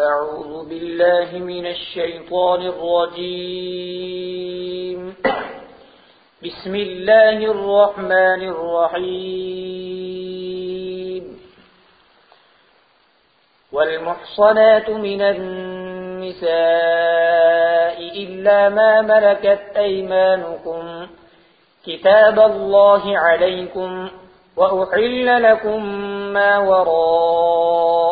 أعوذ بالله من الشيطان الرجيم. بسم الله الرحمن الرحيم. والمحصنات من النساء إلا ما ملكت أيمانكم. كتاب الله عليكم. وأحل لكم ما وراء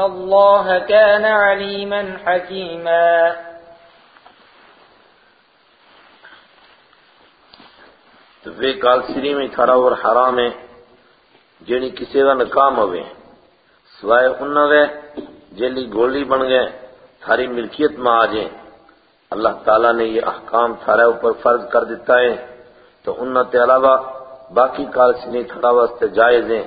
الله كان عليما حكيما تو وہ کالسری میں کھڑا اور حرام ہے جنی کسی کا نکام ہوئے۔ سوائے انہوں جیلی گولی بن گئے، تھاری ملکیت میں آ جائیں اللہ تعالیٰ نے یہ احکام تھارے اوپر فرض کر دیتا ہے۔ تو انہوں تے علاوہ باقی کالسری تھڑا واسطے جائز ہیں۔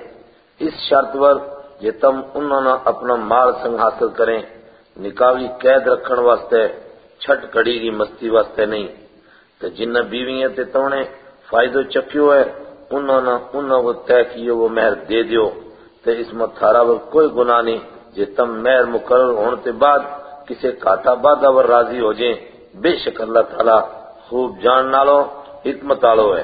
اس شرط پر یہ تم انہوں نے اپنا مال سنگ حاصل کریں نکاوی قید رکھن واسطے، چھٹ کڑی کی مستی واسطے نہیں۔ تو جنہ بیویاں تے تونے فائدہ چکیو ہے، انہوں نے انہوں کو طے کیے وہ مہر دے دیو۔ تو اس میں تھارا پر کوئی گناہ نہیں جے تم مہر مقرر ہونے کے بعد کسی کاٹا بادہ ور راضی ہو جائیں۔ بے شک اللہ تعالیٰ خوب جان نالو حکمت آلو ہے۔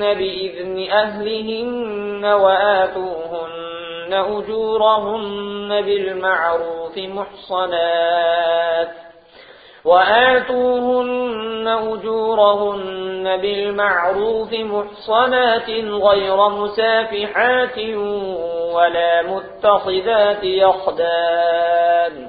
بإذن أهلهن وآتوهن أجورهن بالمعروف محصنات وآتوهن أجورهن بالمعروف محصنات غير مسافحات ولا متخذات يخدان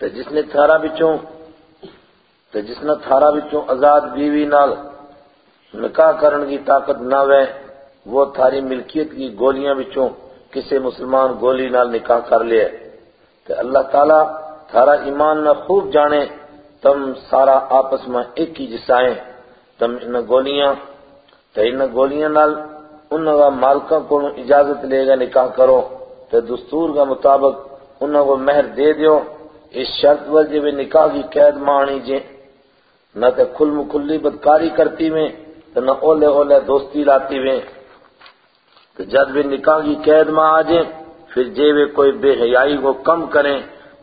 تو جس نے تھارا بچوں تو جس نے تھارا بچوں آزاد بیوی نال نکاح کرن کی طاقت نہ وے، وہ تھاری ملکیت کی گولیاں بچوں کسے مسلمان گولی نال نکاح کر لے تو اللہ تعالیٰ تھارا ایمان نہ خوب جانے، تم سارا آپس میں ایک ہی جسائیں تم ان گولیاں تو ان گولیاں نال انہوں کا مالکوں کو اجازت لے گا نکاح کرو۔ تو دستور کا مطابق انہوں کو مہر دے دیو۔ اس شرط پر جب نکاح کی قید مانی جے، نہ تو کھل مکھلی بدکاری کرتی میں تو نہ اولے اولے دوستی لاتی میں تو جب بھی نکاح کی قید میں آ جائیں پھر جے وہ کوئی بے حیائی کو کم کریں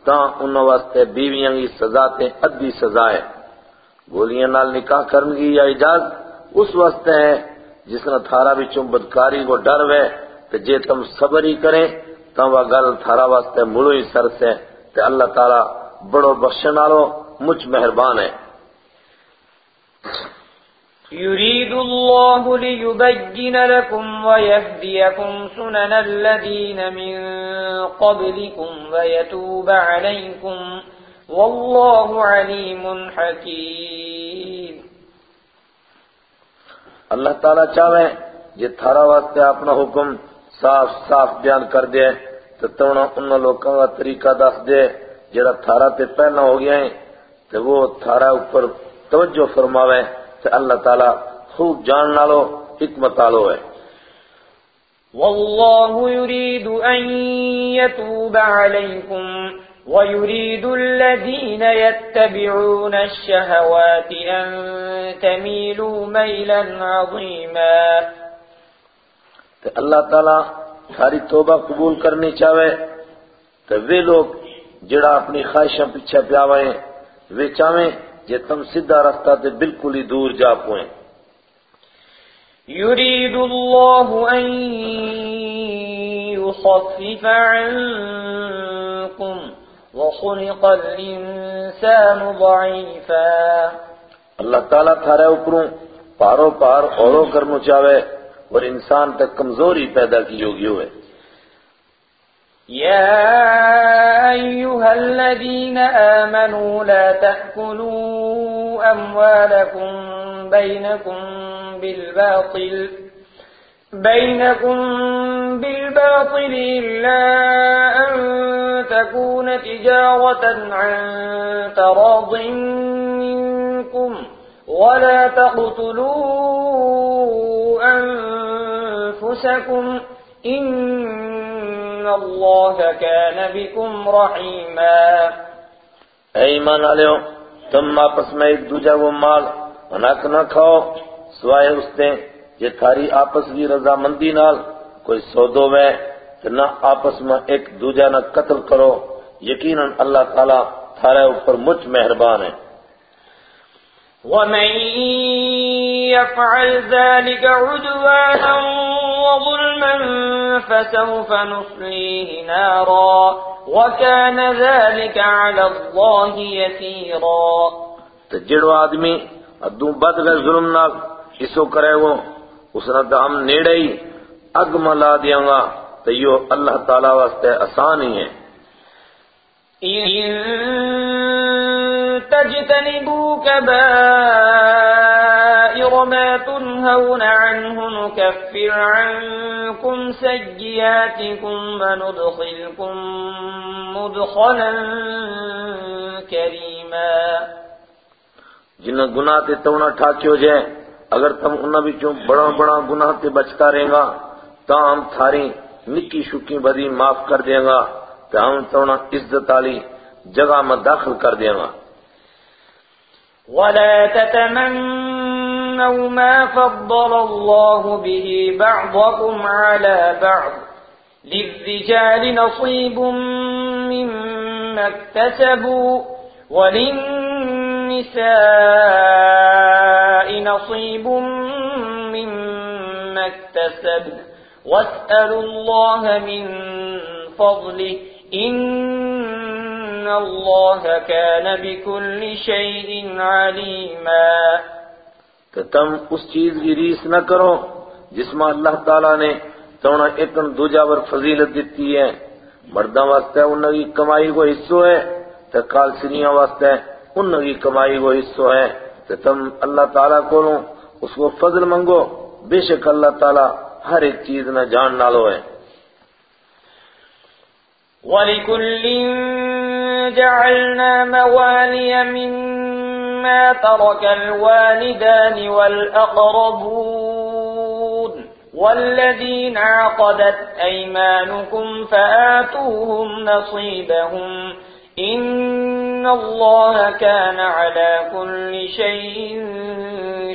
تا انہوں واسطے بیویاں کی سزا تے ادھی سزا ہے۔ گولیاں نال نکاح کرن کی یا اجازت اس واسطے ہے جس نے تھارا بچوں بدکاری کو ڈر وے تو جے تم صبر ہی کریں تو وہ گل تھارا واسطے ملو ہی سر سے۔ تے اللہ تعالیٰ بڑو بخشن والو مجھ مہربان ہے۔ يريد الله ليبين لكم ويهديكم سنن الذين من قبلكم ويتوب عليكم والله عليم حكيم اللہ تعالیٰ چاہے جے تھارا واسطے اپنا حکم صاف صاف بیان کر دے۔ تو تونا ان لوگوں کا طریقہ دس دے جڑا تھارا تے پہلا ہو گیا ہے تو وہ تھارا اوپر توجہ فرماوے تو اللہ تعالیٰ خوب جان نالو حکمت آلو ہے والله يريد أن يتوب عليكم ويريد الذين يتبعون الشهوات أن تميلوا ميلا عظيما اللہ تعالیٰ ساری توبہ قبول کرنی چاہے تو وہ لوگ جڑا اپنی خواہشیں پیچھے پیاوائیں وہ چاہیں جے تم سیدھا رستہ تے بالکل ہی دور جا پوئیں۔ يريد الله أن يخفف عنكم وخلق الإنسان ضعيفا اللہ تعالیٰ تھارے اوپروں پارو پار اورو کرنو چاہے۔ اور انسان تک کمزوری پیدا کی ہوگی ہوئے۔ يا أيها الذين آمنوا لا تأكلوا أموالكم بينكم بالباطل۔ بينكم بالباطل إلا أن تكون تجارة عن تراض منكم ولا تقتلوا أنفسكم إن الله كان بكم رحيما اے ایمان آلیو تم آپس میں ایک دوجہ وہ مال اناک نہ کھاؤ، سوائے اس نے جے تھاری آپس کی رضامندی نال کوئی سودو وے تو نہ آپس میں ایک دوجہ نہ قتل کرو، یقیناً اللہ تعالیٰ تھارے اوپر مجھ مہربان ہے۔ ومن يفعل ذلك عدوانا وظلما فسوف نصليه نارا وكان ذلك على الله يسيرا. تو جڑو آدمی ادو بد گئے ظلم نال اسو کرے وہ اس نے تو ہم نیڑے ہی اگ ملا دیاں گا تو یہ اللہ تعالیٰ واسطے آسان ہی ہے۔ تجتنبوا كبائر ما تنهون عنه نكفر عنكم سيئاتكم وندخلكم مدخلا كريما. جنہ گناہ تے تونا ٹھاکیو جائے اگر تم انہاں بچوں بڑا بڑا گناہ تے بچتا رہیں گا تو ہم تھاری نکی شکی بدی معاف کر دیں گا تو ہم تونا عزت علی جگہ میں داخل کر دیں گا۔ ولا تتمنوا ما فضل الله به بعضكم على بعض للرجال نصيب مما اكتسبوا وللنساء نصيب مما اكتسبوا واسألوا الله من فضله إن الله كان بكل شيء عليما کہ تم اس چیز کی ریس نہ کرو جس میں اللہ تعالیٰ نے تونا ایک دوجہ پر فضیلت دیتی ہے۔ مردوں واسطے انہوں کی کمائی کو حصہ ہے تو کالسنیاں واسطے انہوں کی کمائی کو حصہ ہے۔ تو تم اللہ تعالیٰ کو اس کو فضل منگو۔ بے شک اللہ تعالیٰ ہر ایک چیز نہ جان نالو ہے۔ ولكل جعلنا موالي مما ترك الوالدان والأقربون والذين عقدت أيمانكم فآتوهم نصيبهم إن الله كان على كل شيء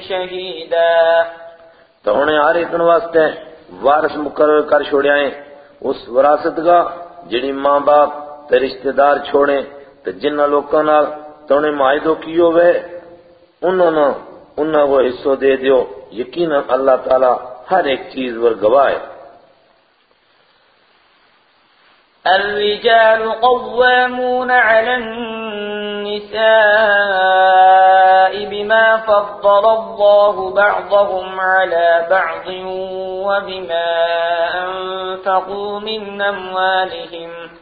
شهيدا تو انہیں ہر ایک واسطے وارث مقرر کر چھوڑیا چھوڑیاں اس وراثت کا جڑی ماں باپ تے رشتہ دار چھوڑیں تے جنہ لوکاں نال تونے معاہدو کیو وے انہوں نے انہوں کو حصہ دے دیو۔ یقینا اللہ تعالی ہر ایک چیز پر گواہ ہے۔ الرجال قوامون على النساء بما فضل الله بعضهم على بعض وبما أنفقوا من أموالهم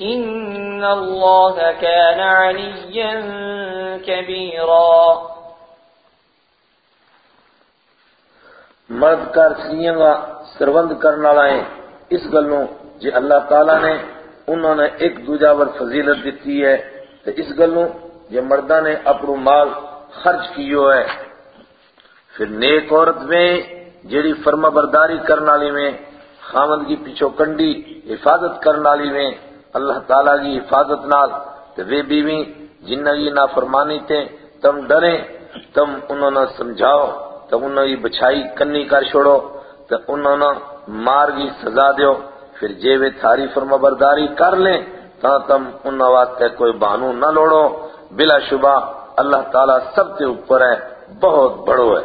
إن الله كان عليا كبيرا مرد کر سیئیں گا سروند کرنا لائیں اس گلوں جی اللہ تعالیٰ نے انہوں نے ایک دوجہ پر فضیلت دیتی ہے۔ تو اس گلوں جی مردہ نے اپنو مال خرچ کیو ہے۔ پھر نیک عورت میں جیڑی فرما برداری کرنا لی میں، خامد کی پیچھو کنڈی حفاظت کرنا لی میں اللہ تعالیٰ کی حفاظت نال تو وہ بیوی جنہ کی نافرمانی تے تم ڈریں، تم انہوں نے سمجھاؤ، تم انہوں کی بچھائی کنی کر چھوڑو تو انہوں نے مار کی سزا دیو، پھر جے وہ تھاری فرما برداری کر لیں تا تم انہوں واسطے کوئی بانو نہ لوڑو۔ بلا شبہ اللہ تعالیٰ سب کے اوپر ہے، بہت بڑو ہے۔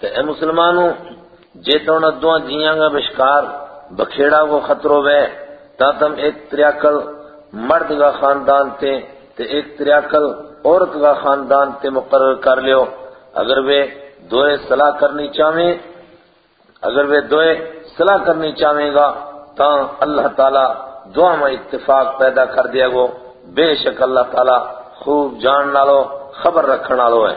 تے اے مسلمانوں، جے تونا دوہاں جیاں گا بشکار، بکھیڑا کو خطرو بے تا تم ایک تریاکل مرد کا خاندان تے تے ایک تریاکل عورت کا خاندان تے مقرر کر لیو۔ اگر وہ دوئے صلاح کرنی چاہیں اگر وہ دوئے صلاح کرنی چاہیں گا تا اللہ تعالیٰ دعا میں اتفاق پیدا کر دیا گو۔ بے شک اللہ تعالیٰ خوب جان نالو، خبر رکھن نالو ہے۔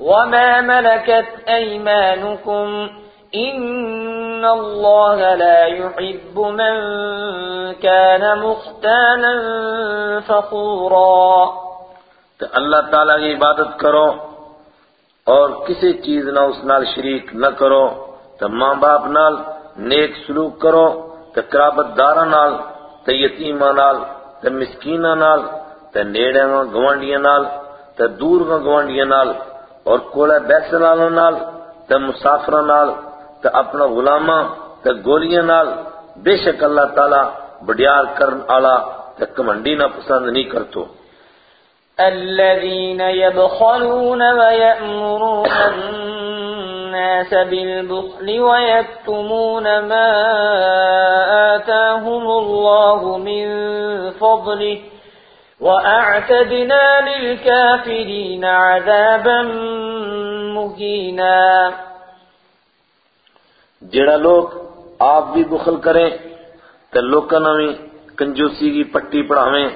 وما ملكت أيمانكم إن الله لا يحب من كان مختالا فخورا تو اللہ تعالیٰ کی عبادت کرو اور کسی چیز نہ اس نال شریک نہ کرو تو ماں باپ نال نیک سلوک کرو تو قرابت دارا نال تو یتیمہ نال تو مسکینہ نال تو نیڑے گوانڈیاں نال تو دور گوانڈیاں نال اور کوڑے بیسن والوں نال، تے مسافروں نال، تے اپنا غلاماں، تے گولیاں نال، بے شک اللہ تعالی بڑیار کرن والا تے کمنڈی نہ پسند نہیں کرتو۔ الذين يبخلون ويأمرون الناس بالبخل ويكتمون ما آتاهم الله من فضله وَأَعْتَدْنَا لِلْكَافِرِينَ عَذَابًا مُهِينًا جڑا لوگ آپ بھی بخل کریں تو لوکاں بھی کنجوسی کی پٹی پڑھاویں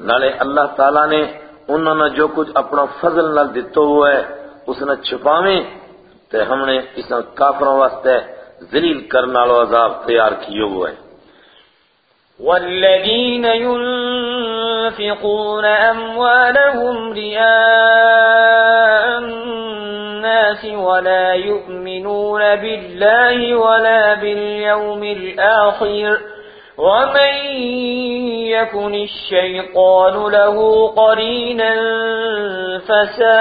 نالے اللہ تعالیٰ نے انہوں نے جو کچھ اپنا فضل نال دیتو ہوا ہے اس نے چھپاویں تو ہم نے اس کافروں واسطے ذلیل کرنا لو عذاب تیار کیے ہوا ہے۔ والذين ينفقون أموالهم رياء الناس ولا يؤمنون بالله ولا باليوم الآخر. ومن يكن الشيطان له قرينا فساء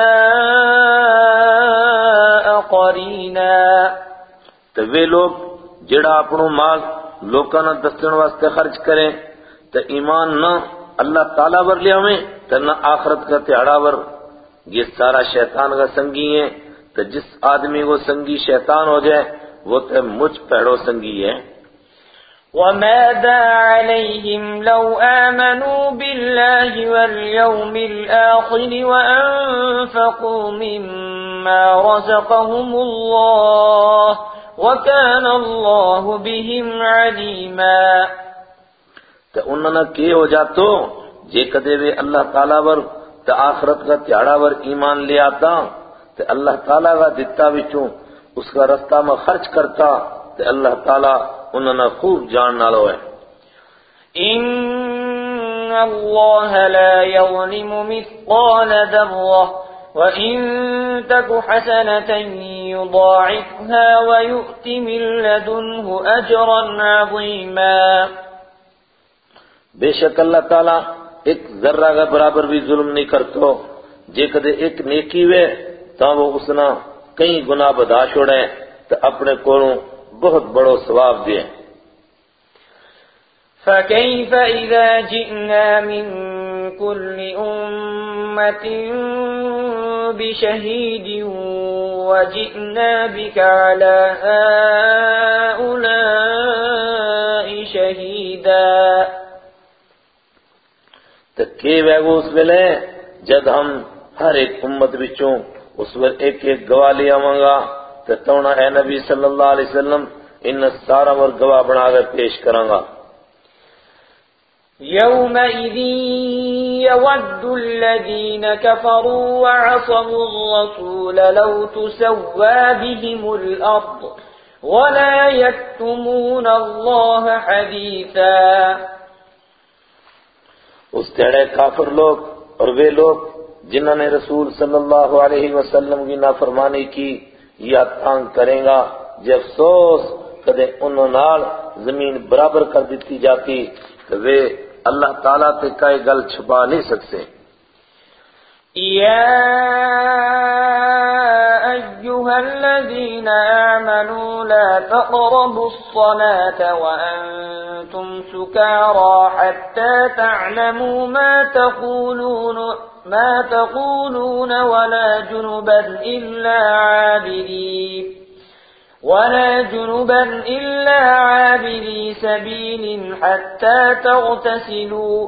قرينا. وہ لوگ جڑا اپنو مال لوکاں دسن واسطے خرچ کریں تو ایمان نہ اللہ تعالیٰ ور لیا ہمیں تو آخرت کا تیارا ور۔ یہ سارا شیطان کا سنگی ہے تو جس آدمی کو سنگی شیطان ہو جائے، وہ تو مجھ پیڑو سنگی ہے۔ وماذا عليهم لو آمنوا بالله واليوم الآخر وأنفقوا مما رزقهم الله وَكَانَ اللَّهُ بِهِمْ عَلِيمًا۔ تو انہوں نے کی ہو جاتو جے کدے وے اللہ تعالیٰ ور تو آخرت کا تیارا ور ایمان لے آتا تو اللہ تعالیٰ کا دیتا بچوں اس کا رستہ میں خرچ کرتا تو اللہ تعالیٰ انہوں نے خوب جان نالو ہے ان الله لا يظلم مثقال ذرة وإن تك حسنة يضاعفها ويؤت من لدنه أجرا عظيما۔ بے شک اللہ تعالیٰ ایک ذرہ کا برابر بھی ظلم نہیں کرتو جے کدے ایک نیکی وے تا وہ اسنا کئی گناہ بدا چھوڑے تو اپنے کولوں بہت بڑو ثواب دے۔ فكيف إذا جئنا من كل أمة بشهيد وجئنا بك على هؤلاء شهيدا تو کہ وہ اس ویلے؟ جد ہم ہر ایک امت بچوں اس ویل ایک ایک گواہ لے آواں گا، تو تونا اے نبی صلی اللہ علیہ وسلم ان سارا ور گواہ بنا کر پیش کراں گا۔ يومئذ يود الذين كفروا وعصوا الرسول لو تسوى بهم الأرض ولا يكتمون الله حديثا اس تیڑے کافر لوگ اور وہ لوگ جنہوں نے رسول صلی اللہ علیہ وسلم کی نافرمانی کی، یا تانگ کریں گا جب افسوس کدے انہوں نال زمین برابر کر دیتی جاتی تو وہ اللہ تعالیٰ تے کئی گل چھپا نہیں سکتے۔ يا أيها الذين آمنوا لا تقربوا الصلاة وأنتم سكارى حتى تعلموا ما تقولون ما تقولون ولا جنبا إلا عابرين ولا جنبا إلا عابري سبيل حتى تغتسلوا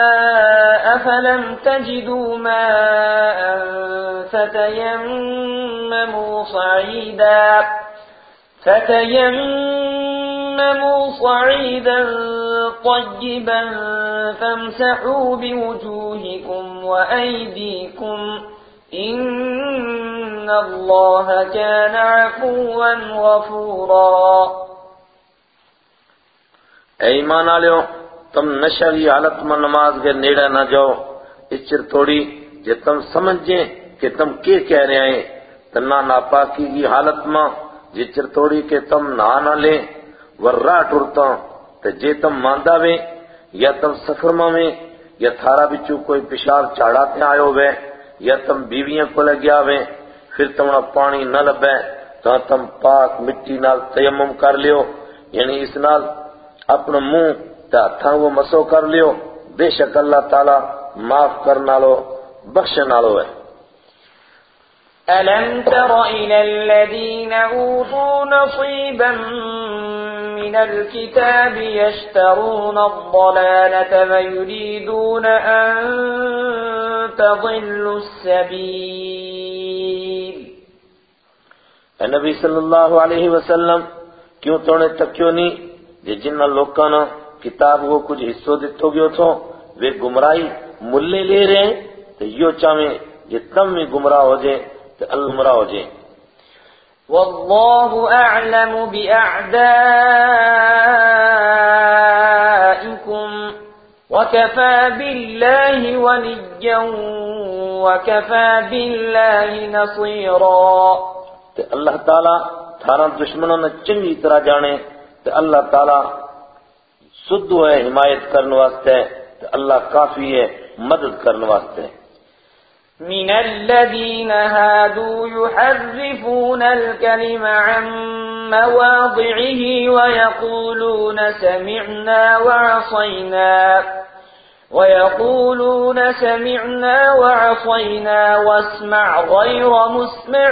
فلم تجدوا ماء فتيمموا صعيدا فتيمموا صعيدا طيبا فامسحوا بوجوهكم وأيديكم إن الله كان عفوا غفورا ایمان آلیو تم نشہ کی حالت میں نماز کے نیڑے نہ جاؤ۔ اس چر توڑی جے تم سمجھیں کہ تم کیا کہہ رہے ہیں۔ تنا ناپاکی کی حالت میں جے چر توڑی کہ تم نہ نہ لیں۔ ورہ ٹرتا تو جے تم ماندہ ویں یا تم سفر میں یا تھارا بچو کوئی پیشاب چاڑاتے آئے ہوئے یا تم بیویاں کو لگیا ویں پھر تمہارا پانی نہ لبے تو تم پاک مٹی نال تیمم کر لیو۔ یعنی اس نال اپنا منہ تے ہتھاں وہ مسو کر لیو۔ بے شک اللہ تعالی معاف کرنا لو بخشنا لو ہے۔ ألم تر إلى الذين أوتوا نصيبا من الكتاب يشترون الضلالة ويريدون أن تضلوا السبيل۔ نبی صلی اللہ علیہ وسلم کیوں توڑے تک کیوں نہیں؟ جے جنہ لوکاں کتاب کو کچھ حصوں دیتو گیو تھو وہ گمراہی ملے لے رہے ہیں تو یو چاہیں یہ تم میں گمراہ ہو جائے تو اللہ گمراہ ہو جائے والله أعلم بأعدائكم وكفى بالله وليا وكفى بالله نصيرا تو اللہ تعالیٰ تھارا دشمنوں نے چنگی طرح جانے تو اللہ تعالیٰ سدھ ہے، حمایت کرنے واسطے، تو اللہ کافی ہے، مدد کرنے واسطے۔ من الذين هادوا يحرفون الكلم عن مواضعه ويقولون سمعنا وعصينا ويقولون سمعنا وعصينا واسمع غير مسمع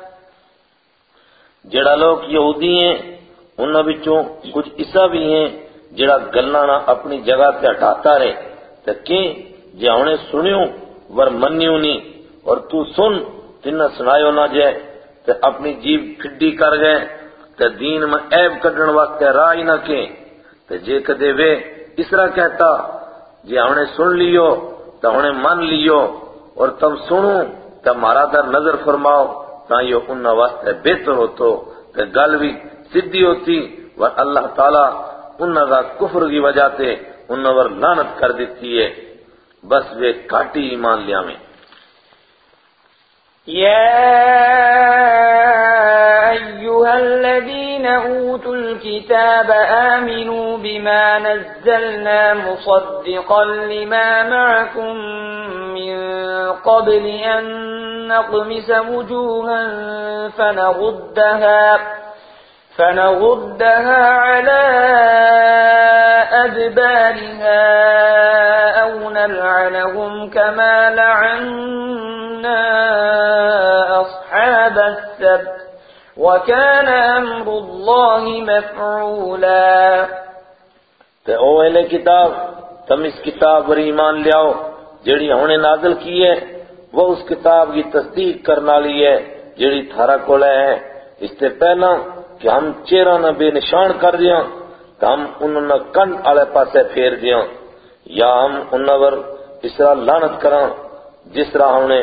جڑا لوگ یہودی ہیں انہوں بچوں کچھ عیسا بھی ہیں جڑا گلنا نہ اپنی جگہ سے ہٹاتا رہے۔ تو کیں جے انہیں ور منیوں نہیں اور تو سن تنہ سنایو نہ جائے۔ تو اپنی جیب کھڈی کر گئے۔ تو دین میں عیب کڈن واسطے راہ ہی نہ کیں تو جے کدے وے اس طرح کہتا، جے انہیں سن لیو تو انہیں من لیو۔ اور تم سنو تو مارا در نظر فرماؤ۔ تا یہ ان واسطے بہتر ہوتو تو گل بھی سدھی ہوتی اور اللہ تعالیٰ ان کا کفر کی وجہ سے ان پر لانت کر دیتی ہے۔ بس وہ کاٹی ایمان لیا میں۔ يا أيها الذين أوتوا الكتاب آمنوا بما نزلنا مصدقا لما معكم من قبل أن نطمس وجوها فنردها فنردها على أدبارها أو نلعنهم كما لعنا أصحاب السبت وكان أمر الله مفعولا. تے أو اہل کتاب تم اس کتاب پر ایمان جڑی ہونے نازل کی ہے وہ اس کتاب کی تصدیق کرنا لی ہے جڑی تھارا کولے ہے۔ اس سے پہلا کہ ہم چہرہ نہ بے نشان کر دیاں تو ہم انہوں نے کنڈ آلے پاسے پھیر دیاں۔ یا ہم انہوں ور اس طرح لانت کراں، جس طرح ہم نے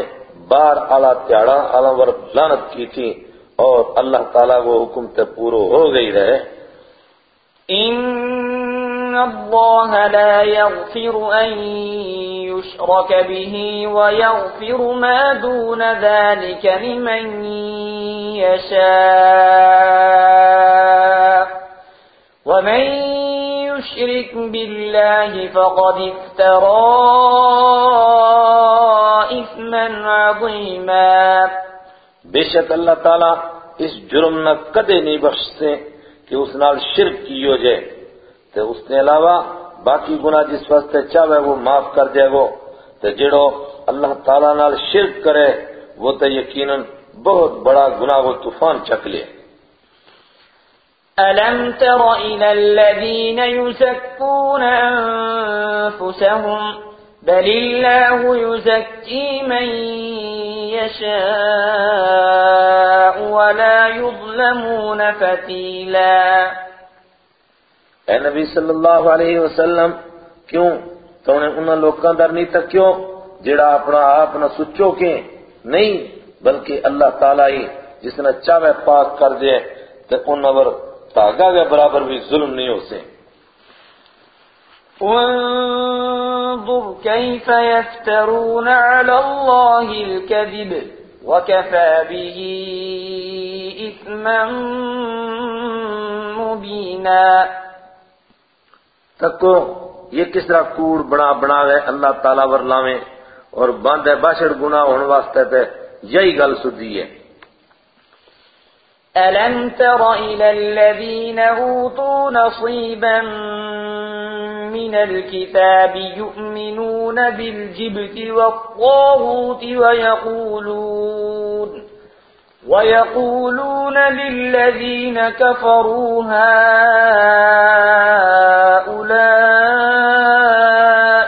بار آلہ تیاڑا آلہ ور لانت کی تھی۔ اور اللہ تعالیٰ کو حکم تے پورو ہو گئی رہے۔ الله لا يغفر أن يشرك به ويغفر ما دون ذلك لمن يشاء. ومن يشرك بالله فقد افترى إثما عظيما. بے شک اللہ تعالیٰ اس جرم نہ کدے نہیں بخشتے کہ اس نال شرک کیو جائے تو اس نے علاوہ باقی گناہ جس واسطے چاہے وہ معاف کر دے گو تو جڑو اللہ تعالیٰ نال شرک کرے، وہ تو یقیناً بہت بڑا گناہ و طوفان چک لے۔ ألم تر إلى الذين يزكون أنفسهم؟ بل الله يزكي من يشاء ولا يظلمون فتيلا۔ اے نبی صلی اللہ علیہ وسلم، کیوں؟ تو انہیں انہاں لوکاں در نہیں تکیو جڑا اپنا آپ نہ سچو کے نہیں، بلکہ اللہ تعالیٰ ہی جس نے چاہے پاک کر دے تو انہاں ور تاگا کے برابر بھی ظلم نہیں ہو سے انظر كيف يفترون على الله الكذب وكفى به إثما مبينا تکو، یہ کس طرح کوڑ بنا بنا گئے اللہ تعالیٰ ور لاویں اور بند ہے باشر گناہ ہونے واسطے تے یہی گل سدھی ہے۔ ألم تر إلى الذين أوتوا نصيبا من الكتاب يؤمنون بالجبت والطاغوت ويقولون ويقولون للذين كفروا هؤلاء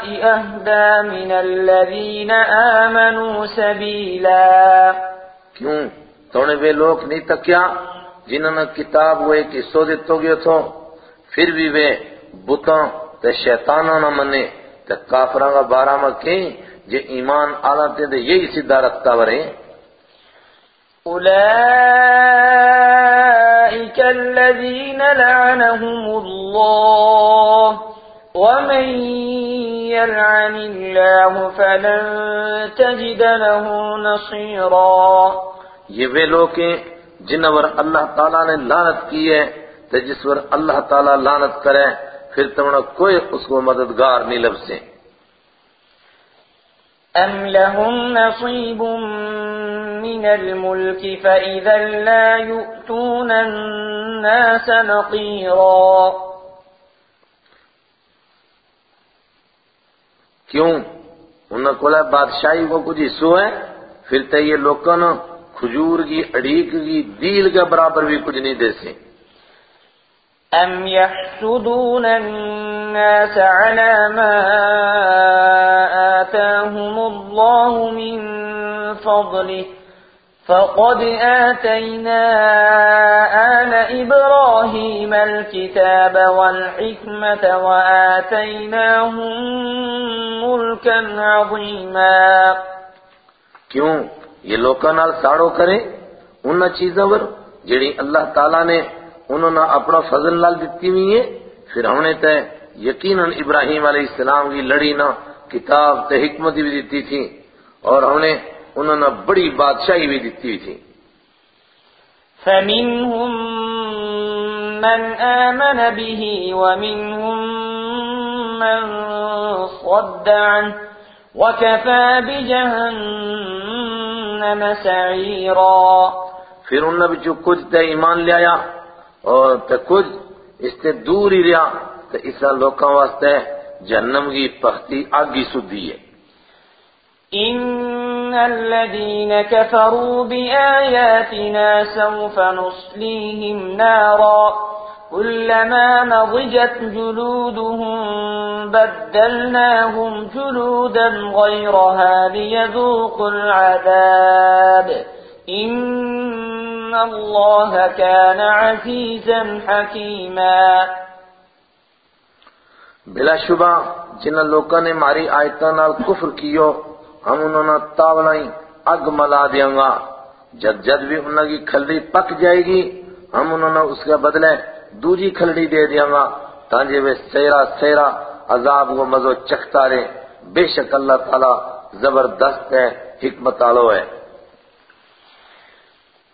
أهدى من الذين آمنوا سبيلا. کیوں؟ تونے وہ لوگ نہیں تکیا جنہوں نے کتاب وہ ایک حصو دیتو گئے تھو پھر بھی وہ بتاں تے شیطانوں نہ منے تے کافراں کا بارہ میں کہیں جے ایمان آلہ تے یہی سدھا رکھتا ورے۔ أولئك الذين لعنهم الله ومن يلعن الله فلن تجد له نصيرا یہ وہ لوگ ہیں جن پر اللہ تعالیٰ نے لانت کی ہے تے جس پر اللہ تعالیٰ لانت کرے پھر تمہیں کوئی اس کو مددگار نہیں سے أم لهم نصيب من الملك فإذا لا يؤتون الناس نقيرا. کیوں؟ انہوں کو لئے بادشاہی کو کچھ حصہ ہے پھر تا یہ لوکن خجور کی اڑیق کی دیل کا برابر بھی کچھ نہیں دے سی ام يَحْسُدُونَ الناس على ما آتاهم اللَّهُ من فضله فقد آتينا آل إبراهيم الكتاب والحكمة وآتيناهم ملكا عظيما کیوں؟ یہ لوکاں نال ساڑو کرے، انہاں چیزاں ور جڑی اللہ تعالیٰ نے انہوں نے اپنا فضل لال دیتی ہوئی ہے پھر ہم نے تے یقیناً ابراہیم علیہ السلام کی لڑی نہ کتاب تے حکمت بھی دیتی تھی، اور ہم نے انہوں نے بڑی بادشاہی بھی دیتی تھی۔ فَمِنْهُمْ مَنْ آمَنَ بِهِ وَمِنْهُمْ مَنْ صَدَّ عَنْهُ وَكَفَى بِجَهَنَّمَ سَعِيرًا۔ پھر انہوں نے جو کچھ تے ایمان لے آیا اور تے کچھ اس سے دور ہی رہا تو اس لوکاں واسطے جہنم کی پختی آگی سدھی ہے۔ ان الذين كفروا بآياتنا سوف نصليهم نارا كلما نضجت جلودهم بدلناهم جلودا غيرها ليذوقوا العذاب ان ان اللہ کان عزیزا حکیما بلا شبہ جنہ لوکاں نے ماری آیتاں نال کفر کیو۔ ہم انہوں نے تاولائیں اگ ملا دیاں گا۔ جد جد بھی انہوں کی کھلڑی پک جائے گی، ہم انہوں نے اس کے بدلے دوجی کھلڑی دے دیاں گا۔ تانجے وہ سیرا سیرا عذاب کو مزو چکھتا رہے۔ بے شک اللہ تعالی زبردست ہے، حکمت آلو ہے۔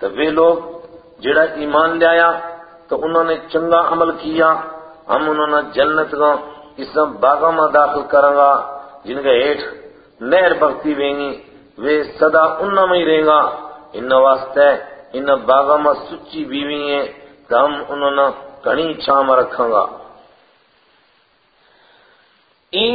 تو وہ لوگ جڑا ایمان لے آیا تو انہوں نے چنگا عمل کیا، ہم انہوں نے جنت کا اس باغا میں داخل کریں گا، جن کے ہیٹھ نہر بغتی ویں گی وہ صدا انہوں میں ہی رہیں گا۔ ان واسطے ان باغا میں سچی بیوی ہیں تو ہم انہوں نے کڑی چھام رکھاں گا۔ ان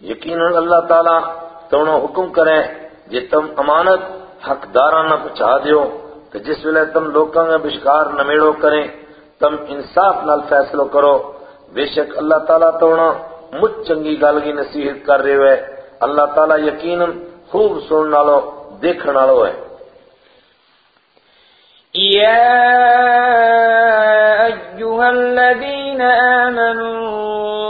یقینا اللہ تعالیٰ تو حکم کریں جی تم امانت حقدارانہ پچھا دیو تو جس ویلے تم لوکاں میں بشکار نمیڑو کریں، تم انصاف نال فیصلو کرو۔ بے شک اللہ تعالیٰ توڑا مجھ چنگی گل کی نصیحت کر رہے ہوئے۔ اللہ تعالیٰ یقیناً خوب سننا لو دیکھنا لو ہے۔ یا ایوہا الذین آمنوا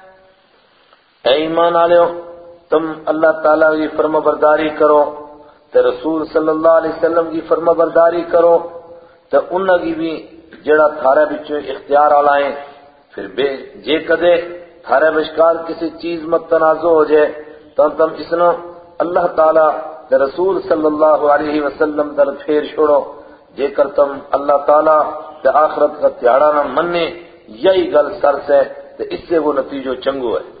اے ایمان آلیو تم اللہ تعالیٰ کی فرم برداری کرو، تے رسول صلی اللہ علیہ وسلم کی فرم برداری کرو، تے انہاں کی بھی جڑا تھارے بچوں اختیار آلائیں پھر بے جے کدے تھارے بشکار کسی چیز مت تنازع ہو جائے تو تم اسنو اللہ تعالیٰ تے رسول صلی اللہ علیہ وسلم در پھیر چھوڑو جے کر تم اللہ تعالیٰ تے آخرت کا تیارہ نہ مننے، یہی گل سر سے، تے اس سے وہ نتیجو چنگو ہے۔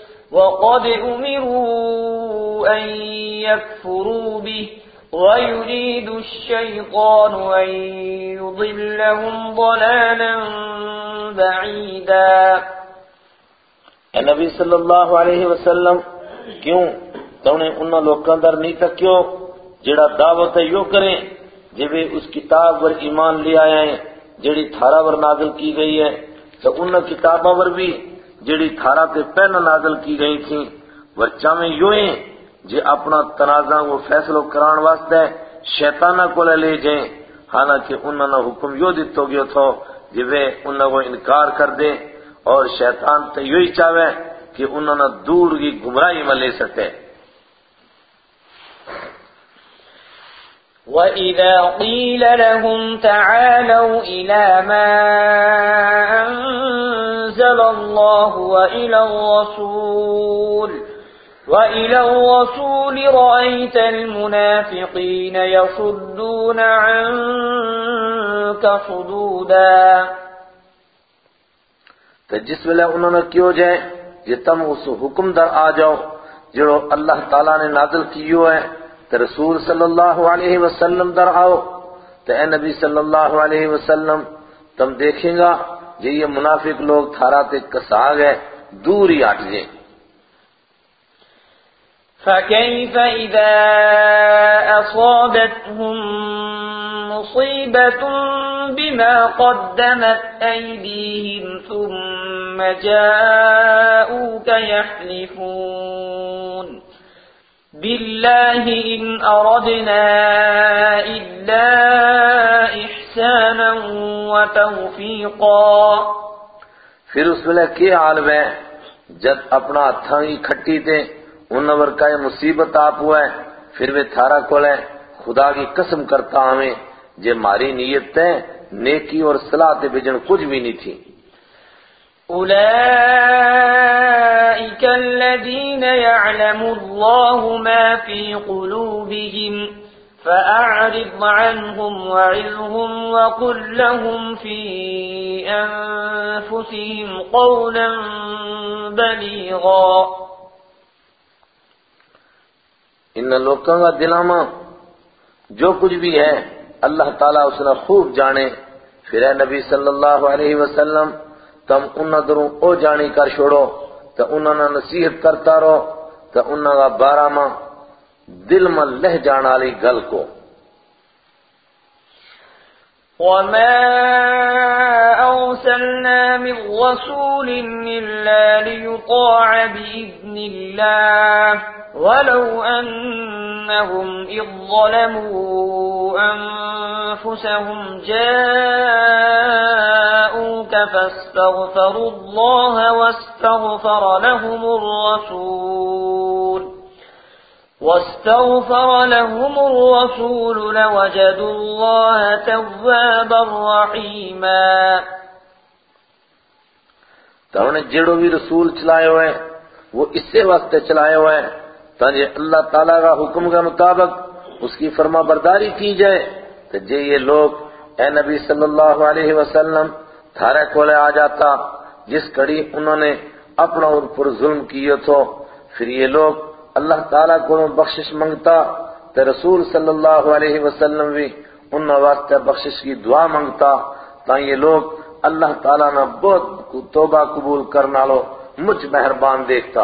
وقد أمروا أن يكفروا به ويريد الشيطان أن يضلهم ضلالا بعيدا. اے نبی صلی اللہ علیہ وسلم کیوں؟ تو نے انہاں لوکاں در نہیں تکیو، جڑا دعوت ہے یو کریں جب اس کتاب پر ایمان لے آیا ہیں جڑی تھارا پر نازل کی گئی ہے، تو ان کتابوں پر بھی جڑی تھارا تے پہنا نازل کی گئی تھی ورچہ میں یوں ہیں جے اپنا تنازع وہ فیصلو کران واسطے شیطانہ کو لے جائیں۔ حالانکہ انہوں نے حکم یوں دیتو گیا تھا جے وہ انہوں کو انکار کر دیں اور شیطان تے یوں ہی چاہے کہ انہوں نے دور کی گمراہی میں لے سکتے وَإِذَا قِيلَ لَهُمْ تَعَالَوْا إِلَى مَا أَنزَلَ اللَّهُ وَإِلَى الرَّسُولِ وَإِلَى الرَّسُولِ رَأَيْتَ الْمُنَافِقِينَ يَصُدُّونَ عَنكَ صُدُودًا تو جس ویلے انہوں نے کیوں جائے یہ تم اس حکم در آ جاؤ جو اللہ تعالیٰ نے نازل کیو ہے تو رسول صلی اللہ علیہ وسلم در آؤ تو اے نبی صلی اللہ علیہ وسلم تم دیکھیں گا جی یہ منافق لوگ تھارا تے کسا گئے دور ہی آٹ جائیں فكيف إذا أصابتهم مصيبة بما قدمت أيديهم ثم جاءوك يحلفون بالله إن أردنا إلا إحسانا وتوفيقا. پھر اس ویلے کیا عالم ہے جب اپنا ہتھاں ہی کھٹی تے ان نور کا یہ مصیبت آپ ہوا ہے پھر وہ تھارا کول ہے خدا کی قسم کرتا ہمیں، جے ماری نیت تے نیکی اور صلاح تے بجن کچھ بھی نہیں تھی أولئك الذين يعلم الله ما في قلوبهم فأعرض عنهم وعظهم وقل لهم في أنفسهم قولا بليغا ان لوگوں کا دلاما جو کچھ بھی ہے، اللہ تعالیٰ اس نے خوب جانے۔ پھر اے نبی صلی اللہ علیہ وسلم تم انہاں دروں او جانی کر چھوڑو تو انہاں نے نصیحت کرتا رہو تو انہاں کا بارہ ماں دل میں لہ جان والی گل کو۔ وما أرسلنا من رسول إلا ليطاع بإذن الله ولو أن أنهم إذ ظلموا أنفسهم جاءوك فاستغفروا الله واستغفر لهم الرسول واستغفر لهم الرسول لوجدوا الله توابا رحيما تو انہیں جڑو بھی رسول چلائے ہوئے ہیں، وہ اس سے واسطے چلائے ہوئے ہیں۔ تاکہ اللہ تعالیٰ کا حکم کے مطابق اس کی فرما برداری کی جائے تو جے یہ لوگ اے نبی صلی اللہ علیہ وسلم تھارے کولے آ جاتا، جس کڑی انہوں نے اپنا ان پر ظلم کیے تو پھر یہ لوگ اللہ تعالیٰ کو بخشش منگتا تو رسول صلی اللہ علیہ وسلم بھی ان واسطے بخشش کی دعا منگتا تا یہ لوگ اللہ تعالیٰ نے بہت توبہ قبول کرنا لو مجھ مہربان دیکھتا۔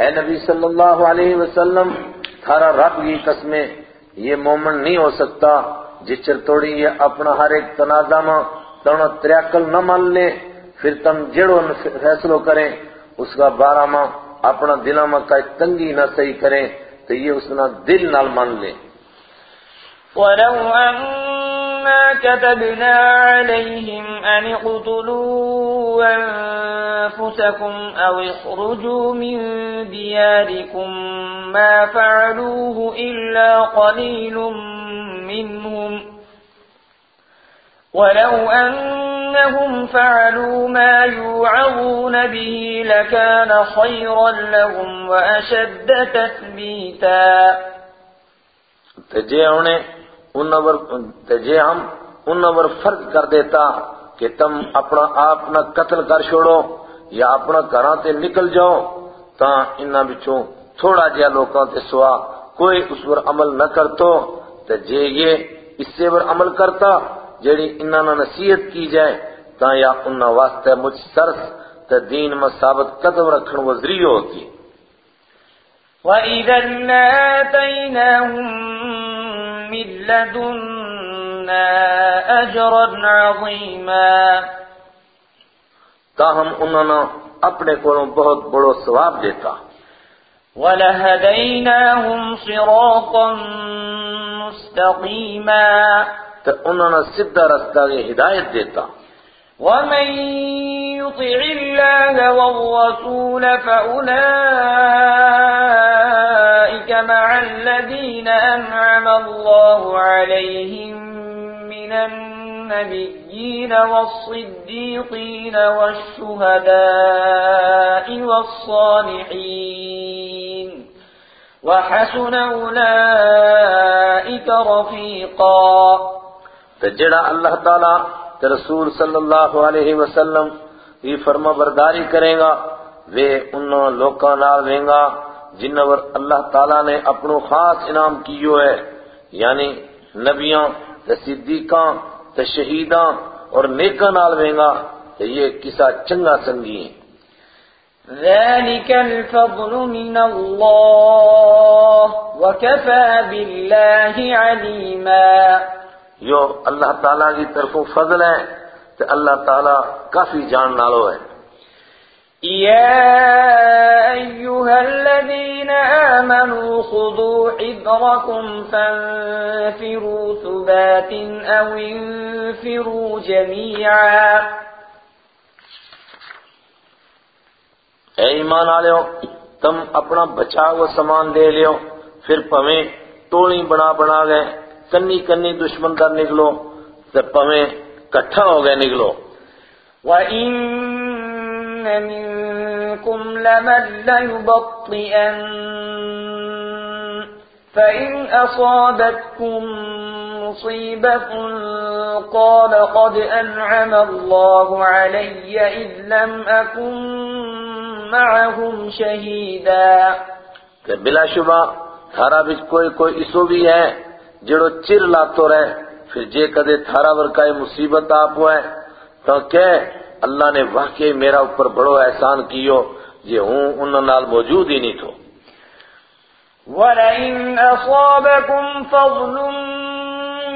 اے نبی صلی اللہ علیہ وسلم، تھارا رب کی قسمیں، یہ مومن نہیں ہو سکتا، جچر توڑی یہ اپنا ہر ایک تنازع میں تنو تریاکل نہ مان لے، پھر تم جڑو فیصلو کریں، اس کا بارہ ماں اپنا دلوں میں کا تنگی نہ صحیح کریں، تو یہ اس دل نال مان لے۔ ولو أنا كتبنا عليهم أن اقتلوا أنفسكم أو اخرجوا من دياركم ما فعلوه إلا قليل منهم. ولو أنهم فعلوا ما يوعظون به لكان خيرا لهم وأشد تثبيتا. تجھے انہیں ہم انور فرق کر دیتا. کہ تم اپنا آپ نہ قتل کر چھوڑو یا اپنا گھراں تے نکل جاؤ تا انہاں بچوں تھوڑا جہا لوکاں تے سوا کوئی اس پر عمل نہ کرتو۔ تے جے یہ اس سے پر عمل کرتا جیڑی انہاں نہ نصیحت کی جائے تا یا انہاں واسطے مجھ سرس تے دین میں ثابت قدم رکھن وہ ذریعہ ہوتی۔ وَإِذًا لَآتَيْنَاهُمْ مِن لَدُنَّ لَّدُنَّا أَجْرًا عَظِيمًا. تاہم انہوں نے اپنے کو بہت بڑو ثواب دیتا۔ وَلَهَدَيْنَاهُمْ صِرَاطًا مُسْتَقِيمًا. تو انہوں نے سدھا رستہ کی ہدایت دیتا۔ ومن يطع الله والرسول فأولئك مع الذين أنعم الله عليهم من النبيين والصديقين والشهداء والصالحين وحسن أولئك رفيقا. تو جڑا اللہ تعالیٰ تے رسول صلی اللہ علیہ وسلم یہ فرما برداری کرے گا وہ انہوں لوکاں نال رہیں گا جن پر اللہ تعالیٰ نے اپنو خاص انعام کیو ہے یعنی نبیاں تے صدیقاں تے شہیداں اور نیکاں نال رہیں گا تے یہ کسا چنگا سنگی ہیں۔ ذلك الفضل من الله وكفى بالله عليما۔ جو اللہ تعالیٰ کی طرفوں فضل ہے تو اللہ تعالیٰ کافی جان نالو ہے يا أيها الذين آمنوا خذوا حذركم فانفروا ثبات أو انفروا جميعا اے ایمان آلیو تم اپنا بچا ہوا سامان لے لیو پھر پویں ٹولی بنا بنا گئے کنی کنی دشمن در نکلو پویں کٹھا ہو گئے نکلو۔ وَإِنَّ مِنكُمْ لَمَن لَّيُبَطِّئَنَّ فَإِنْ أَصَابَتْكُم مُّصِيبَةٌ قَالَ قَدْ أَنْعَمَ اللَّهُ عَلَيَّ إِذْ لَمْ أَكُن مَّعَهُمْ شَهِيدًا کہ بلا شبہ تھارا بچ کوئی کوئی اسو بھی ہے جڑو چر لاتو رہے، پھر جے کدے تھارا ورکائے مصیبت آپ ہوئے، تو کہ اللہ نے واقعی میرا اوپر بڑو احسان کیو، یہ ہوں انہوں نال موجود ہی نہیں تھو۔ وَلَئِنْ أَصَابَكُمْ فَضْلٌ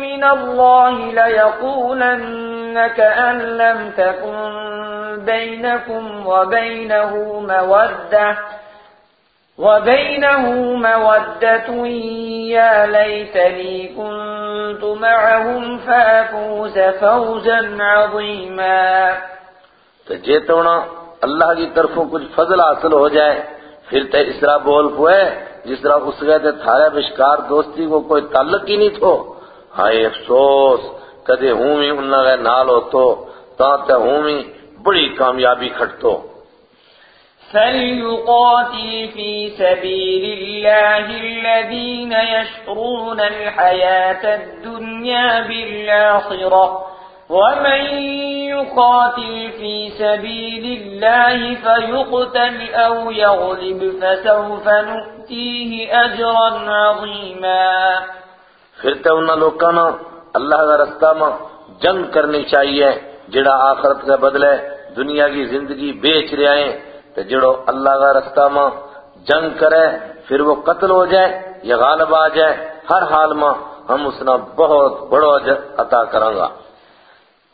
مِّنَ اللَّهِ لَيَقُولَنَّ كَأَن لَّمْ تَكُن بَيْنَكُمْ وَبَيْنَهُ مَوَدَّةٌ، وبينه مودة، يا ليتني كنت معهم فأفوز فوزا عظيما۔ تو جے تونا اللہ کی طرفوں کچھ فضل حاصل ہو جائے، پھر تے اس طرح بول پوئے، جس طرح اس گئے تے تھارے بشکار دوستی کو کوئی تعلق ہی نہیں تھو۔ ہائے افسوس، کدے ہوں بھی انہاں گئے نال ہو تو تا تے ہوں بھی بڑی کامیابی کھٹتو۔ فليقاتل في سبيل الله الذين يشرون الحياة الدنيا بالآخرة ومن يقاتل في سبيل الله فيقتل أو يغلب فسوف نؤتيه أجرا عظيما. پھر تے انہاں لوکاں نا اللہ کا رستہ میں جنگ کرنی چاہیے، جڑا آخرت کا بدلے دنیا کی زندگی بیچ رہے ہیں تو جڑو اللہ کا رستہ میں جنگ کرے، پھر وہ قتل ہو جائے، یا غالب آ جائے، ہر حال میں ہم اس نے بہت بڑو اجر عطا کریں گا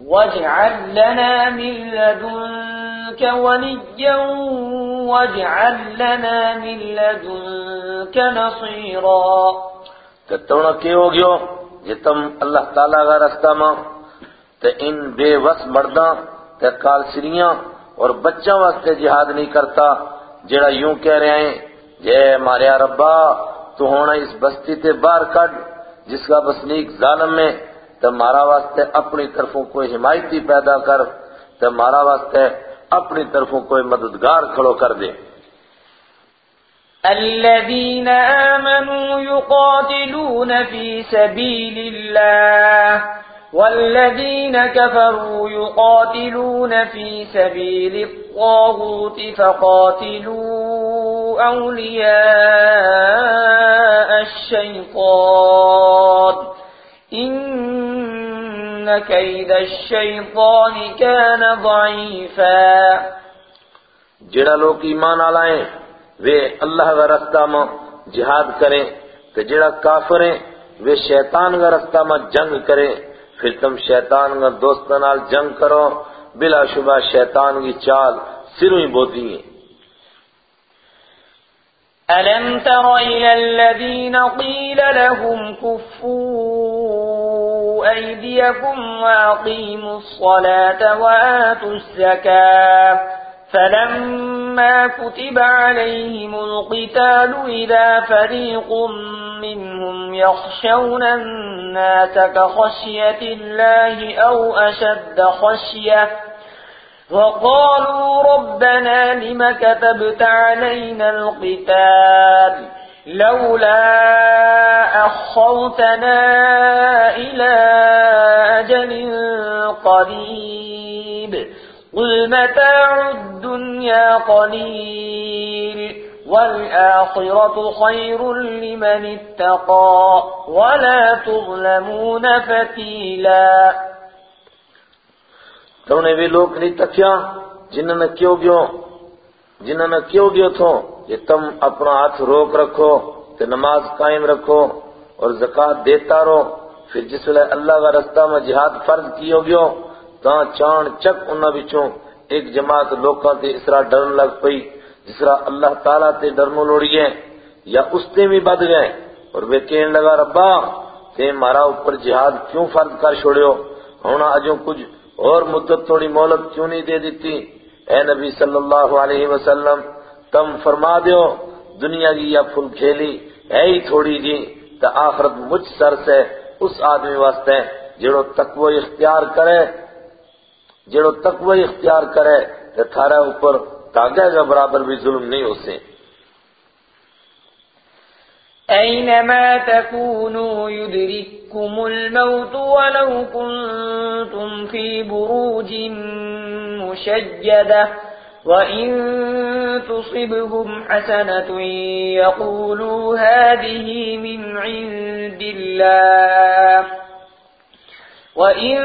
واجعل لنا من لدنك وليا واجعل لنا من لدنك نصيرا. تتونا کی ہو گیو یہ تم اللہ تعالیٰ کا رستہ ماں. تے ان بے وس مرداں، تے کالسریاں اور بچوں واسطے جہاد نہیں کرتا جڑا یوں کہہ رہے ہیں جے ماریا ربا، تو ہونا اس بستی تے باہر کٹ جس کا بسنیک ظالم میں تو مارا واسطے اپنی طرفوں کوئی حمایتی پیدا کر، تو مارا واسطے اپنی طرفوں کوئی مددگار کھڑو کر دے۔ الذين آمنوا يقاتلون في سبيل الله والذين كفروا يقاتلون في سبيل الطاغوت فقاتلوا أولياء الشيطان إن كيد الشيطان كان ضعيفا جڑا لوگ ایمان آلائیں وہ اللہ کا رستہ میں جہاد کریں تو جڑا کافر ہیں وہ شیطان کا رستہ میں جنگ کریں۔ پھر تم شیطان کا دوستوں نال جنگ کرو بلا شبہ شیطان کی چال سرویں بوتی ہیں ألم تر إلى الذين قيل لهم كفوا أيديكم وأقيموا الصلاة وآتوا الزكاة. فلما كتب عليهم القتال إذا فريق منهم يخشون الناس كخشية الله أو أشد خشية. وقالوا ربنا لم كتبت علينا القتال؟ لولا أخرتنا إلى أجل قريب. قل متاع الدنيا قليل والآخرة خير لمن اتقى ولا تظلمون فتيلا. تو انہیں بھی لوگ نہیں تکیا جنہوں نے کیوں گیو جنہوں نے کیوں گیو تھو یہ تم اپنا ہاتھ روک رکھو، تے نماز قائم رکھو اور زکاة دیتا رہو۔ پھر جس لیے اللہ کا رستہ میں جہاد فرض کیو گیو، تاں چان چک انہاں بچوں ایک جماعت لوکاں تے اس طرح ڈرن لگ پئی، جس طرح اللہ تعالیٰ تے ڈرنو لوڑی یا اس تے بھی بد گئے اور وہ کہنے لگا، ربا، تے مارا اوپر جہاد کیوں فرض کر چھوڑیو؟ ہونا اجوں کچھ اور مدت تھوڑی مولت کیوں نہیں دے دیتی؟ اے نبی صلی اللہ علیہ وسلم، تم فرما دیو، دنیا کی یا پھل کھیلی ہے ہی تھوڑی جی تا آخرت مجھ سر سے اس آدمی واسطے جڑو تقوی اختیار کرے، جڑو تقوی اختیار کرے تو تھارے اوپر تاگہ کا برابر بھی ظلم نہیں ہو سکے أينما تكونوا يدرككم الموت ولو كنتم في بروج مشجدة وإن تصبهم حسنة يقولوا هذه من عند الله. وإن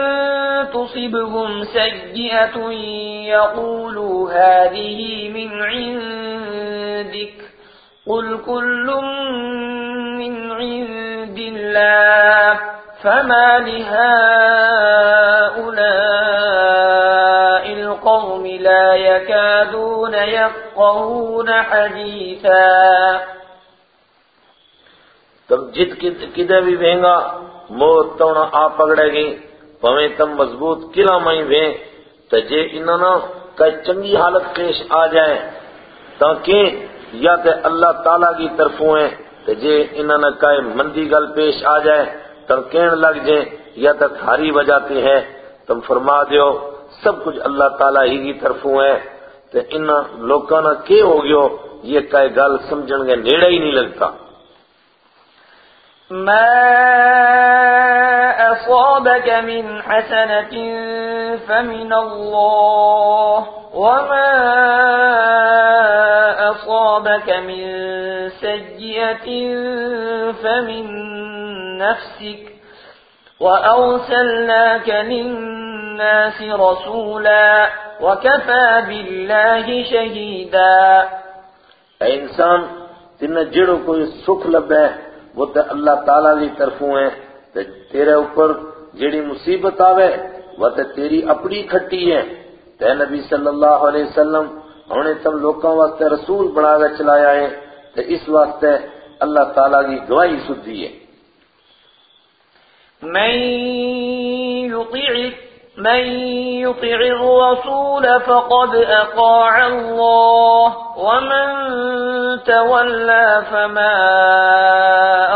تصبهم سيئة يقولوا هذه من عندك. قل كل من عند الله فما لهؤلاء القوم لا يكادون يفقهون حديثا تم جت کدے بھی بھینگا موت تونا آ پکڑے گی پویں تم مضبوط قلعہ مائیں بھیں تو جے انہاں کہ چنگی حالت پیش آ جائے تاکہ یا تے اللہ تعالیٰ کی طرفوں ہیں کہ جے انہوں نے مندی گل پیش آ جائے، تم کہن لگ جائیں یا تے تھاری وجاتی ہے، تم فرما دیو، سب کچھ اللہ تعالیٰ ہی کی طرفوں ہے تے ان لوکاں نہ کی ہو گیو، یہ کہے گل سمجھن گے، نیڑے ہی نہیں لگتا۔ ما أصابك من حسنة فمن الله وما أصابك من سيئة فمن نفسك وأرسلناك للناس رسولا وكفى بالله شهيدا. اے إنسان تین جڑوں کوئی سکھ لبے وہ اللہ تعالیٰ کی طرفوں ہیں تے تیرے اوپر جڑی مصیبت آوے، وہ تے تیری اپنی کھٹی ہے۔ تے نبی صلی اللہ علیہ وسلم انہیں تم لوگوں واسطے رسول بنا کے چلایا ہے۔ تے اس واسطے اللہ تعالیٰ کی گواہی سدھی ہے۔ من يطيع من يطع الرسول فقد أطاع الله، ومن تولى فما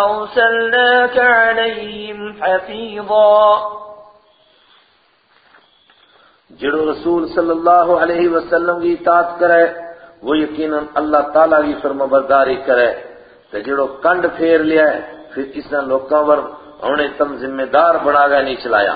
أرسلناك عليهم حفيظا. جڑو رسول صلی اللہ علیہ وسلم کی اطاعت کرے، وہ یقیناً اللہ تعالیٰ کی فرما برداری کرے۔ تو جڑو کنڈ پھیر لیا ہے، پھر اس نے لوکاں ور انہیں تم ذمہ دار بنا گیا نہیں چلایا۔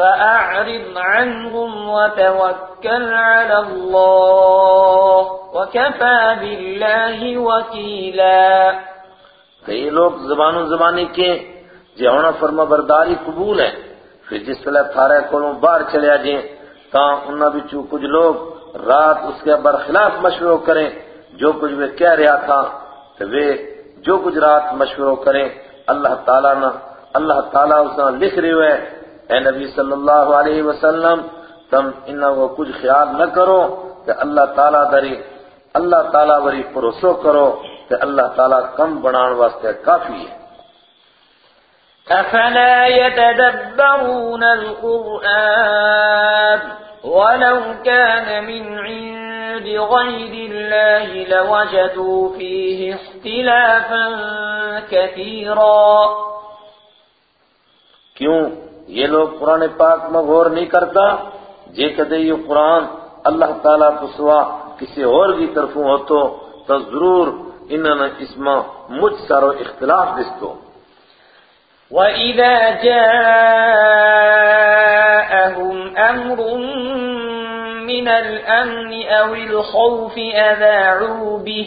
فأعرض عنهم وتوكل على الله وكفى بالله وكيلا. کئی لوگ زبان و زبانی کے جے ہونا فرما برداری قبول ہے۔ پھر جس طرح تھارے کولوں باہر چلے جائیں، تاں انہاں بچوں کچھ لوگ رات اس کے برخلاف مشورہ کریں۔ جو کچھ وہ کہہ رہا تھا، تو وہ جو کچھ رات مشورہ کریں، اللہ تعالیٰ نہ اللہ تعالیٰ اس نے لکھ رہے ہوئے۔ اے نبی صلی اللہ علیہ وسلم تم انہاں کو کچھ خیال نہ کرو کہ اللہ تعالیٰ دری اللہ تعالیٰ وری پروسو کرو کہ اللہ تعالیٰ کم بنان واسطے کافی ہے۔ أفلا يتدبرون القرآن ولو كان من عند غير الله لوجدوا فيه اختلافا كثيرا۔ کیوں؟ یہ لوگ قرآن پاک میں غور نہیں کرتا، جے کدے یہ قرآن اللہ تعالیٰ کو سوا کسی اور کی طرفوں ہو تو تو ضرور انہوں نے اس میں مجھ سارو اختلاف دستو۔ وَإِذَا جَاءَهُمْ أَمْرٌ مِّنَ الْأَمْنِ أَوِ الْخَوْفِ أَذَاعُوا بِهِ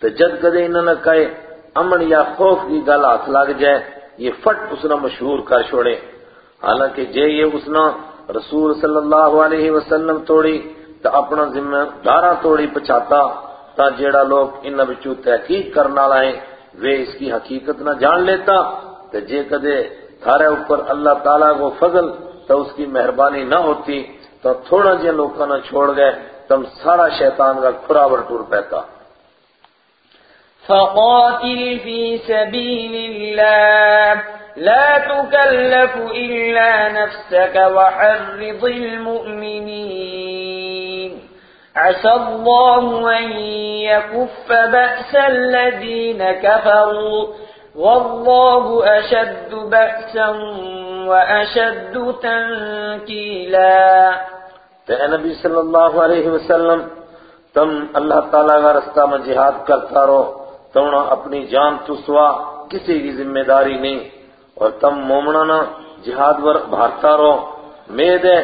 تو جد کدے انہوں نے کہے، امن یا خوف کی گل ہاتھ لگ جائے، یہ فٹ اسنا مشہور کر چھوڑے۔ حالانکہ جے یہ اسنا رسول صلی اللہ علیہ وسلم توڑی تو اپنا ذمہ دارہ توڑی پچھاتا، تا جیڑا لوگ انہ بچو تحقیق کرنا لائیں وہ اس کی حقیقت نہ جان لیتا۔ تو جے کدے تھارے اوپر اللہ تعالیٰ کو فضل تو اس کی مہربانی نہ ہوتی تو تھوڑا جے لوگوں نہ چھوڑ گئے، تم سارا شیطان کا کھراور ٹور پیتا۔ فقاتل في سبيل الله. لا تكلف إلا نفسك وحرض المؤمنين. عسى الله أن يكف بأس الذين كفروا. والله أشد بأسا وأشد تنكيلا. نبی صلی اللہ علیہ وسلم تم اللہ تعالیٰ کا رستہ میں کرتا تم اپنی جان تو سوا کسی کی ذمہ داری نہیں۔ اور تم مومنانا جہاد ور بھارتا رو مید ہے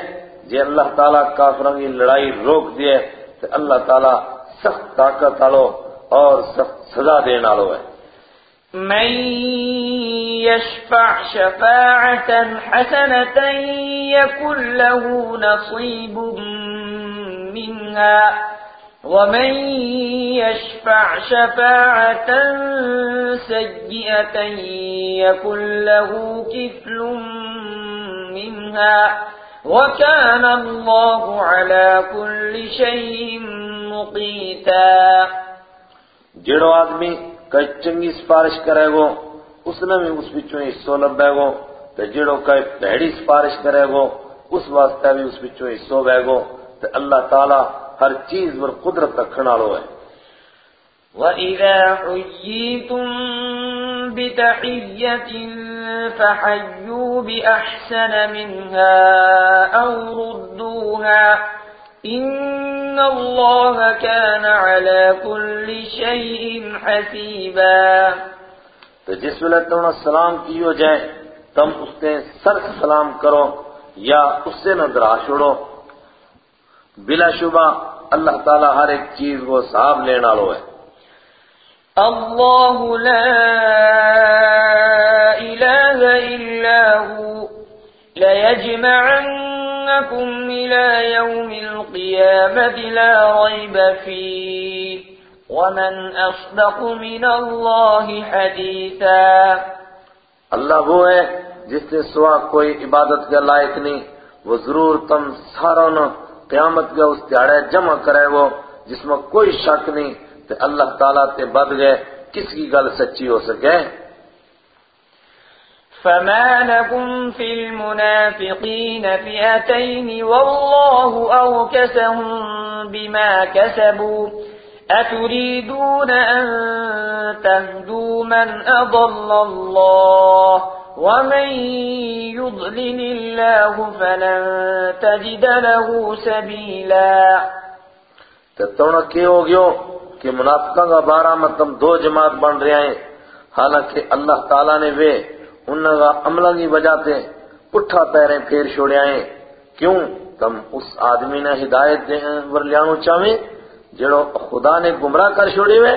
جے اللہ تعالیٰ کافروں کی لڑائی روک دیے تو اللہ تعالیٰ سخت طاقت آلو اور سخت سزا دین آلو ہے۔ من يشفع شفاعة حسنة يكن له نصيب منها ومن يشفع شفاعة سيئة يكن له كفل منها وكان الله على كل شيء مقيتا. جڑو آدمی کئی چنگی سفارش کرے گو، اس نے بھی اس بچوں حصو لبے گو تو جڑو کئی بہڑی سفارش کرے گو، اس واسطے بھی اس بچوں حصو بے گو تو اللہ تعالیٰ ہر چیز پر قدرت رکھنا لو ہے۔ وَإِذَا حُيِّيتُم بِتَحِيَّةٍ فَحَيُّوا بِأَحْسَنَ مِنْهَا أَوْ رُدُّوهَا إِنَّ اللَّهَ كَانَ عَلَى كُلِّ شَيْءٍ حَسِيبًا تو جس ویلے تم سلام کیو جائے، تم اس نے سر سلام کرو یا اس سے نہ درا چھوڑو۔ بلا شبہ اللہ تعالیٰ ہر ایک چیز کو صاحب لینا لو ہے۔ اللہ لا الہ الا ہو لیجمعنکم الى یوم القیامت لا ریب فیہ ومن اصدق من اللہ حدیثا اللہ وہ ہے جس نے سوا کوئی عبادت کے لائق نہیں. وہ ضرور تم سارا نہ قیامت کا اس تیارے جمع کرے وہ جس میں کوئی شک نہیں. کہ اللہ تعالیٰ تے بد گئے کس کی گل سچی ہو سکے؟ فما لكم في المنافقين فئتين والله أوكسهم بما كسبوا. أتريدون أن تهدوا من أضل الله؟ ومن يضلل الله فلن تجد له سبيلا. تو تونا کیا ہو گیا کہ منافقہ کا بارہ میں تم دو جماعت بن رہے ہیں۔ حالانکہ اللہ تعالیٰ نے وہ انہوں کا عملہ کی وجہ سے پٹھا پیریں پھیر چھوڑے آئے کیوں؟ تم اس آدمی نے ہدایت دے ورلیانو چاہیں جڑو خدا نے گمراہ کر چھوڑے ہوئے،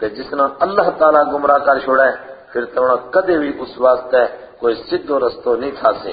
کہ جس نے اللہ تعالیٰ گمراہ کر چھوڑا ہے، پھر توڑا کدے بھی اس واسطے کوئی سدھ و رستو نہیں تھا سے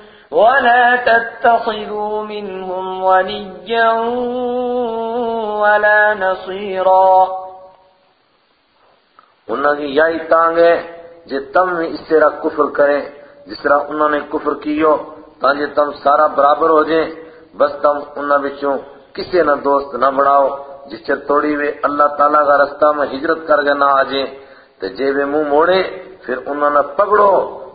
ولا تتخذوا منهم وليا ولا نصيرا انہوں کی یہی تانگ ہے جے تم اس طرح کفر کریں، جس طرح انہوں نے کفر کیو تاکہ تم سارا برابر ہو جائیں۔ بس تم انہوں بچوں کسی نہ دوست نہ بڑھاؤ جس چر توڑی وے اللہ تعالیٰ کا رستہ میں ہجرت کر کے نہ آ جائیں۔ تو جے وے منہ موڑے، پھر انہوں نے پکڑو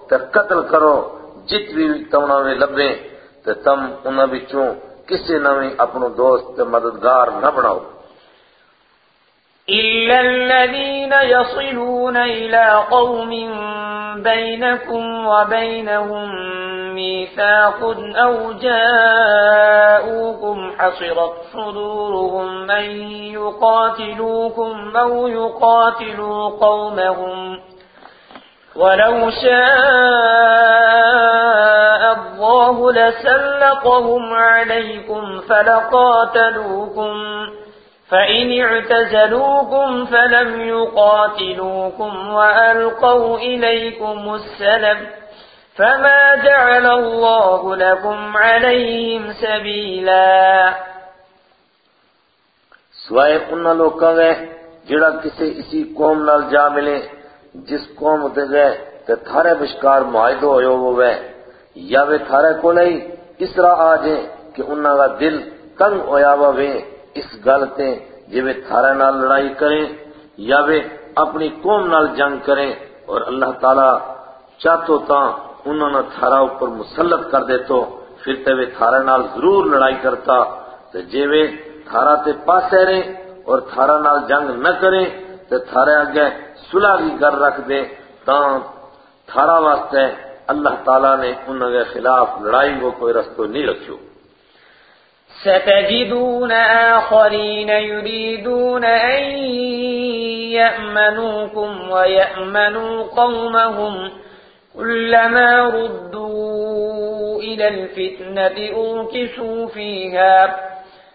تو قتل کرو۔ جت بھی تمنا میں لبے تو تم انہوں بچوں کسی نویں اپنو دوست مددگار نہ بناؤ۔ إلا الذين يصلون إلى قوم بينكم وبينهم ميثاق أو جاءوكم حصرت صدورهم أن يقاتلوكم أو يقاتلوا قومهم ولو شاء الله لسلطهم عليكم فلقاتلوكم فإن اعتزلوكم فلم يقاتلوكم وألقوا إليكم السلم فما جعل الله لكم عليهم سبيلا. سوائے لوکاں گئے جڑا کسے اسی قوم نال جا ملے جس قوم تے گئے تے تھارے بشکار معاہدہ ہوئے ہوئے یا وہ تھارے کو لئی اس طرح آجیں کہ انہاں کا دل تنگ ہویا ہوئے اس گلتے جی وہ تھارے نال لڑائی کریں، یا وہ اپنی قوم نال جنگ کریں اور اللہ تعالیٰ چاہتو تا انہوں نے تھارا اوپر مسلط کر دے تو پھر تے وہ تھارا نال ضرور لڑائی کرتا، تے جے وہ تھارا تے پاسے رہیں اور تھارا نال جنگ نہ کریں تے تھارے آگے صلح بھی کر رکھ دیں تاں تھارا واسطے اللہ تعالیٰ نے انہوں کے خلاف لڑائی کو کوئی رستو نہیں رکھو ستجدون آخرين يريدون أن يأمنوكم ويأمنوا قومهم كلما ردوا إلى الفتنة أوكسوا فيها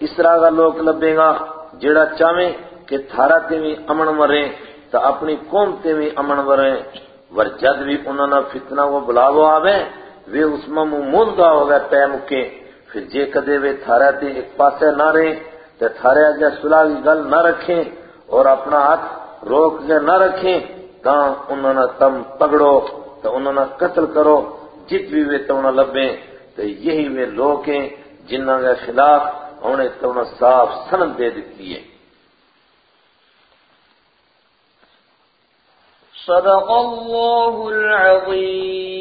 اس طرح کا لوگ لبے گا جڑا چاہیں کہ تھارا تے بھی امن مرے تو اپنی قوم تے بھی امن مرے ور جد بھی انہوں نے فتنہ کو بلاو آوے وہ اس میں مولدہ ہو گئے پے مکے پھر جے کدے وہ تھارا تے ایک پاسے نہ رہے تو تھارے آگے صلح کی گل نہ رکھیں، اور اپنا ہاتھ روک کے نہ رکھیں تاں انہوں نے تم پکڑو تو انہوں نے قتل کرو۔ جت بھی وہ تو لبیں تو یہی وہ لوگ ہیں جنہوں کے خلاف انہیں تو انہیں صاف سند دے دیتی ہے۔ صدق اللہ العظیم۔